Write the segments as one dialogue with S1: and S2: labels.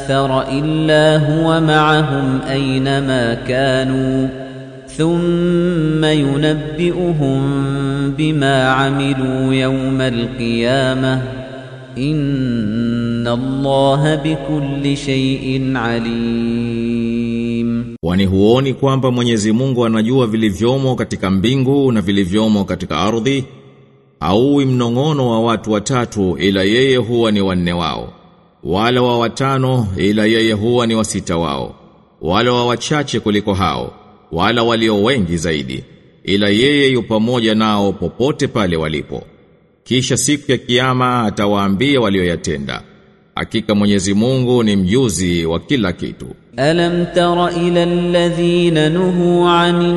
S1: أَكْثَرَ إِلَّا هُوَ مَعَهُمْ أَيْنَمَا كَانُوا ثُمَّ يُنَبِّئُهُم بِمَا عَمِلُوا يَوْمَ الْقِيَامَةِ إِنَّ اللَّهَ بِكُلِّ شَيْءٍ
S2: عَلِيمٌ Wani kwamba Mwenyezi Mungu anajua vilivyomo katika mbingu na vilivyomo katika ardhi au mnongono wa watu watatu ila yeye huwa ni wanne wao wala wa watano ila yeye huwa ni wasita wao wala wa wachache kuliko hao wala walio wengi zaidi ila yeye yu pamoja nao popote pale walipo kisha siku ya kiyama atawaambia walioyatenda hakika Mwenyezi Mungu ni mjuzi wa kila kitu
S1: alam tara ila alladhina nuhu anin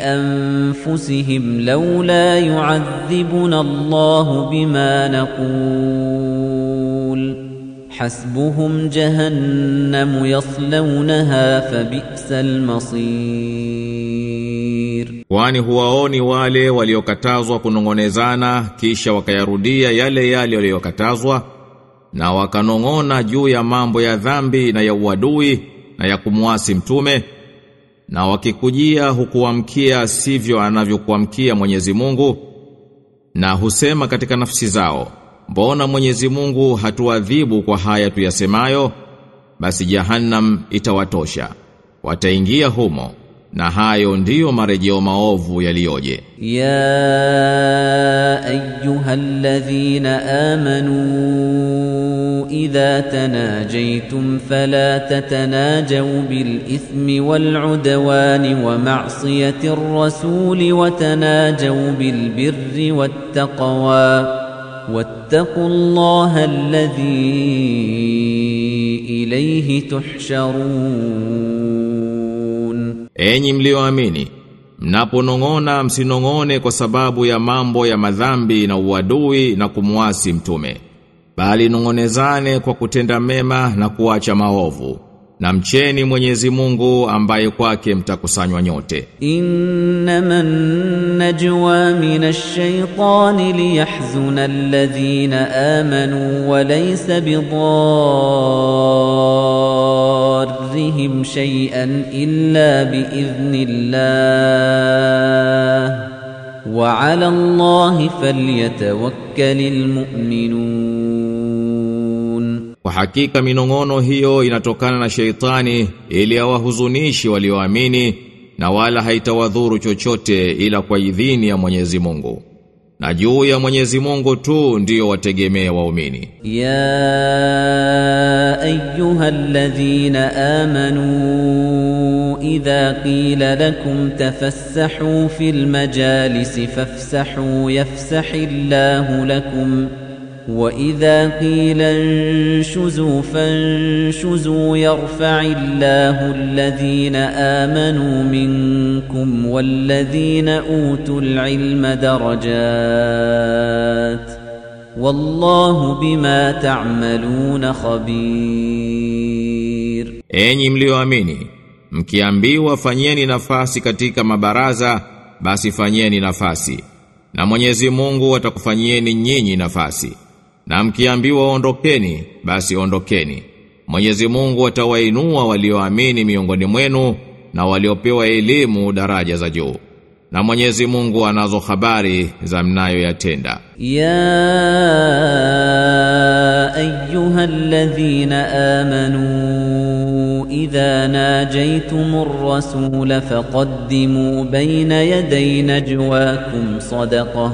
S1: أنفسهم لولا يعذبنا الله بما نقول حسبهم جهنم يصلونها
S2: فبئس المصير واني هواوني والي وليوكتازوا كنونغونيزانا كيشا وكيارودية يالي يالي وليوكتازوا نا وكنونغونا جو يا مامبو يا ذنبي نا يا وادوي نا يا كمواسي na wakikujia hukuamkia sivyo anavyokuamkia Mwenyezi Mungu na husema katika nafsi zao mbona Mwenyezi Mungu hatuadhibu kwa haya tuyasemayo basi jahannam itawatosha wataingia humo na hayo ndiyo marejeo maovu yaliyoje ya ayyuhalladhina amanu
S1: idha tanajaytum fala tatanajaw wal waludwani wa ma'siyati ar-rasuli wa tanajaw birri wattaqwa واتقوا الله
S2: الذي إليه تحشرون Enyi mlioamini, mnaponong'ona msinong'one kwa sababu ya mambo ya madhambi na uadui na kumuasi mtume. Bali nong'onezane kwa kutenda mema na kuacha maovu. Na mcheni Mwenyezi Mungu ambaye kwake mtakusanywa nyote.
S1: Innaman najwa minash shaitani liyahzuna alladhina amanu wa laysa bidhaa بِضُرِّهِمْ شَيْئًا إِلَّا بِإِذْنِ اللَّهِ
S2: وَعَلَى اللَّهِ فَلْيَتَوَكَّلِ الْمُؤْمِنُونَ Kwa hakika minong'ono hiyo inatokana na sheitani ili awahuzunishi walioamini na wala haitawadhuru chochote ila kwa idhini ya Mwenyezi Mungu. na juu ya Mwenyezi Mungu tu ndio wategemea waumini.
S1: Ya ayyuhalladhina amanu idha qila lakum tafassahu fil majalisi fafsahu yafsahillahu lakum وَإِذَا قِيلَ انشُزُوا فَانشُزُوا يَرْفَعِ اللَّهُ الَّذِينَ آمَنُوا مِنكُمْ وَالَّذِينَ أُوتُوا الْعِلْمَ دَرَجَاتٍ وَاللَّهُ
S2: بِمَا تَعْمَلُونَ خَبِيرٌ Enyi mlioamini mkiambiwa fanyeni nafasi katika mabaraza basi fanyeni nafasi na Mwenyezi Mungu atakufanyieni nyinyi nafasi na mkiambiwa ondokeni basi ondokeni Mwenyezi Mungu atawainua walioamini miongoni mwenu na waliopewa elimu daraja za juu na Mwenyezi Mungu anazo habari za mnayo yatenda.
S1: Ya ayyuhalladhina amanu idha najaytumur rasul faqaddimu bayna yadayna najwaakum sadaqah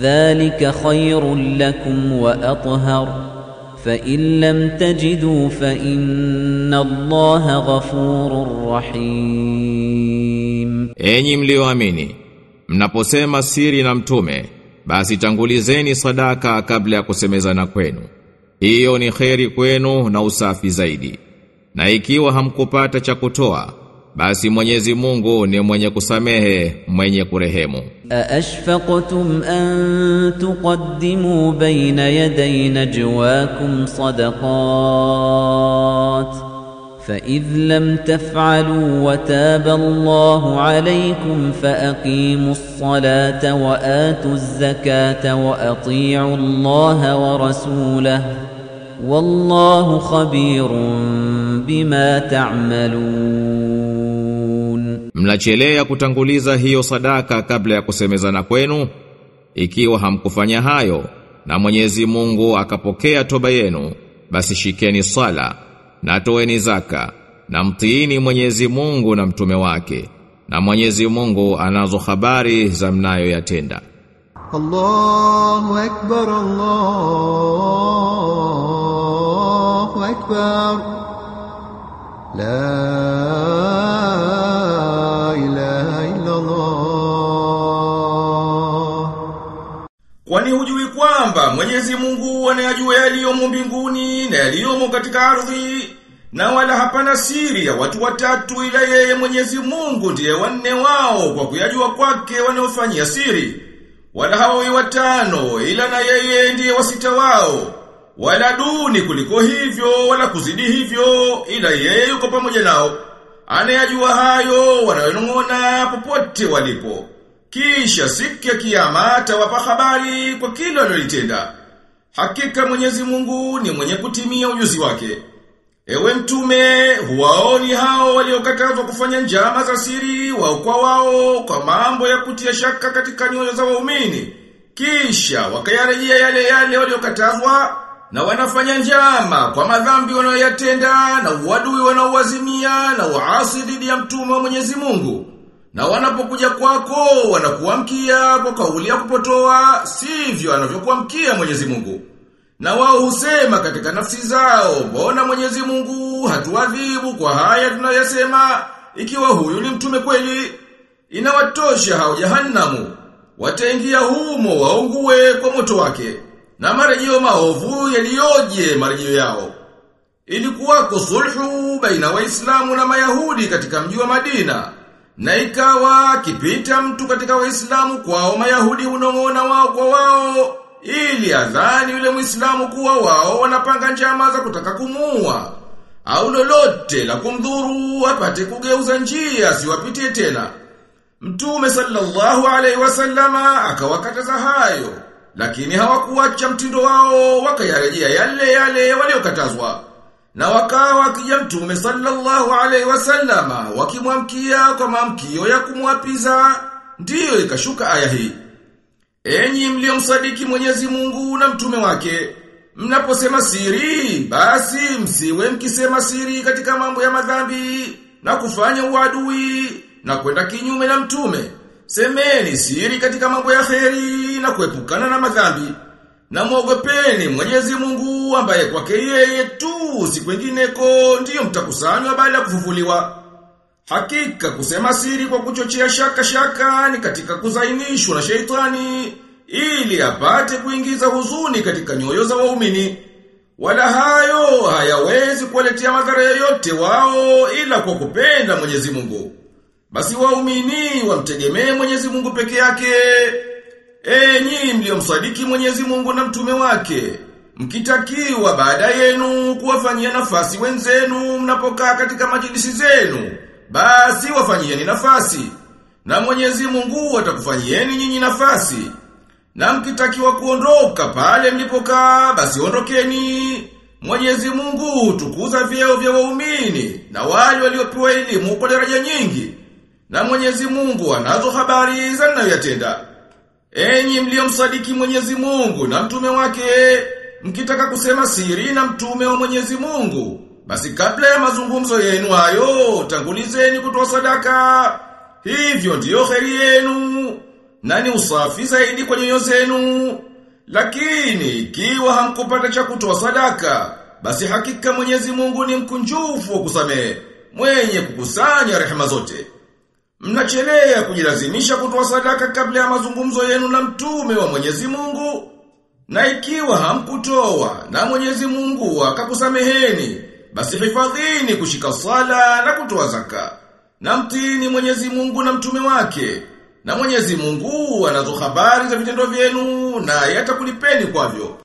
S1: ذلك خير لكم وأطهر فإن لم تجدوا فإن الله غفور رحيم
S2: Enyi mlioamini mnaposema siri na mtume basi tangulizeni sadaka kabla ya kusemezana kwenu hiyo ni kheri kwenu na usafi zaidi na ikiwa hamkupata cha kutoa basi Mwenyezi Mungu ni mwenye kusamehe mwenye kurehemu
S1: aashfaqtum an tuqaddimu bayna yaday najwaakum sadaqat فإذ لم تفعلوا وتاب الله عليكم فأقيموا الصلاة وآتوا الزكاة وأطيعوا الله ورسوله والله خبير bima ta'malun
S2: mnachelea kutanguliza hiyo sadaka kabla ya kusemezana kwenu ikiwa hamkufanya hayo na Mwenyezi Mungu akapokea toba yenu basi shikeni sala na toeni zaka na mtiini Mwenyezi Mungu na mtume wake na Mwenyezi Mungu anazo habari za mnayoyatenda
S1: Allahu akbar Allahu akbar
S2: la
S3: Kwani hujui kwamba Mwenyezi Mungu anayajua yaliyomo mbinguni na yaliyomo katika ardhi na wala hapana siri ya watu watatu ila yeye Mwenyezi Mungu ndiye wanne wao kwa kuyajua kwake wanaofanyia siri. Wala hawawi watano ila na yeye ndiye wasita wao wala duni kuliko hivyo wala kuzidi hivyo ila yeye yuko pamoja nao anayajua hayo wanayonong'ona popote walipo kisha siku ya kiyama atawapa habari kwa kila walilotenda hakika Mwenyezi Mungu ni mwenye kutimia ujuzi wake Ewe mtume, huwaoni hao waliokatazwa kufanya njama za siri wao kwa wao kwa mambo ya kutia shaka katika nyoyo za waumini. Kisha wakayarejea yale yale waliokatazwa na wanafanya njama kwa madhambi wanayotenda na uadui wanaowazimia na uasi dhidi ya mtume wa Mwenyezi Mungu na wanapokuja kwako wanakuamkia kwa kauli ya kupotoa sivyo anavyokuamkia Mwenyezi Mungu na wao husema katika nafsi zao mbona Mwenyezi Mungu hatuadhibu kwa haya tunayosema ikiwa huyu ni mtume kweli inawatosha hao jahannamu wataingia humo waungue kwa moto wake na marejeo maovu yaliyoje marejeo yao. Ilikuwako sulhu baina waislamu na mayahudi katika mji wa Madina, na ikawa kipita mtu katika waislamu kwao mayahudi unong'ona wao kwa wao, ili adhani yule mwislamu kuwa wao wanapanga njama za kutaka kumuua au lolote la kumdhuru apate kugeuza njia siwapitie tena. Mtume sallallahu alaihi wasallama akawakataza hayo lakini hawakuacha mtindo wao wakayarejea yale yale waliokatazwa na wakawa kija mtume sallallahu alaihi wasallama wakimwamkia kwa maamkio ya kumwapiza ndiyo ikashuka aya hii enyi mliomsadiki Mwenyezi Mungu na mtume wake mnaposema siri basi msiwe mkisema siri katika mambo ya madhambi na kufanya uadui na kwenda kinyume na mtume semeni siri katika mambo ya kheri na kuepukana na madhambi. Na muogopeni Mwenyezi Mungu ambaye kwake yeye tu si kwengineko ndiyo mtakusanywa baada ya kufufuliwa. Hakika kusema siri kwa kuchochea shaka shaka ni katika kuzainishwa na sheitani ili apate kuingiza huzuni katika nyoyo za waumini. Wala hayo hayawezi kuwaletea madhara yoyote wao ila kwa kupenda Mwenyezi Mungu. Basi waumini wamtegemee Mwenyezi Mungu peke yake. Enyi ee msadiki Mwenyezi Mungu na mtume wake, mkitakiwa baada yenu kuwafanyia nafasi wenzenu mnapokaa katika majilisi zenu, basi ni nafasi na Mwenyezi Mungu ni nyinyi nafasi. Na mkitakiwa kuondoka pale mlipokaa, basi ondokeni. Mwenyezi Mungu tukuza vyeo vya waumini na wali waliopiwa elimu kwa daraja nyingi. Na Mwenyezi Mungu anazo habari za mnayoyatenda. Enyi msadiki Mwenyezi Mungu na mtume wake, mkitaka kusema siri na mtume wa Mwenyezi Mungu, basi kabla ya mazungumzo yenu hayo, tangulizeni kutoa sadaka. Hivyo ndiyo kheri yenu, na ni usafi zaidi kwa nyoyo zenu. Lakini ikiwa hamkupata cha kutoa sadaka, basi hakika Mwenyezi Mungu ni mkunjufu wa kusamehe, mwenye kukusanya rehema zote. Mnachelea kujilazimisha kutoa sadaka kabla ya mazungumzo yenu na mtume wa Mwenyezi Mungu. Na ikiwa hamkutoa na Mwenyezi Mungu akakusameheni, basi hifadhini kushika sala na kutoa zaka. Na mtini Mwenyezi Mungu na mtume wake. Na Mwenyezi Mungu anazo habari za vitendo vyenu na yatakulipeni kwavyo.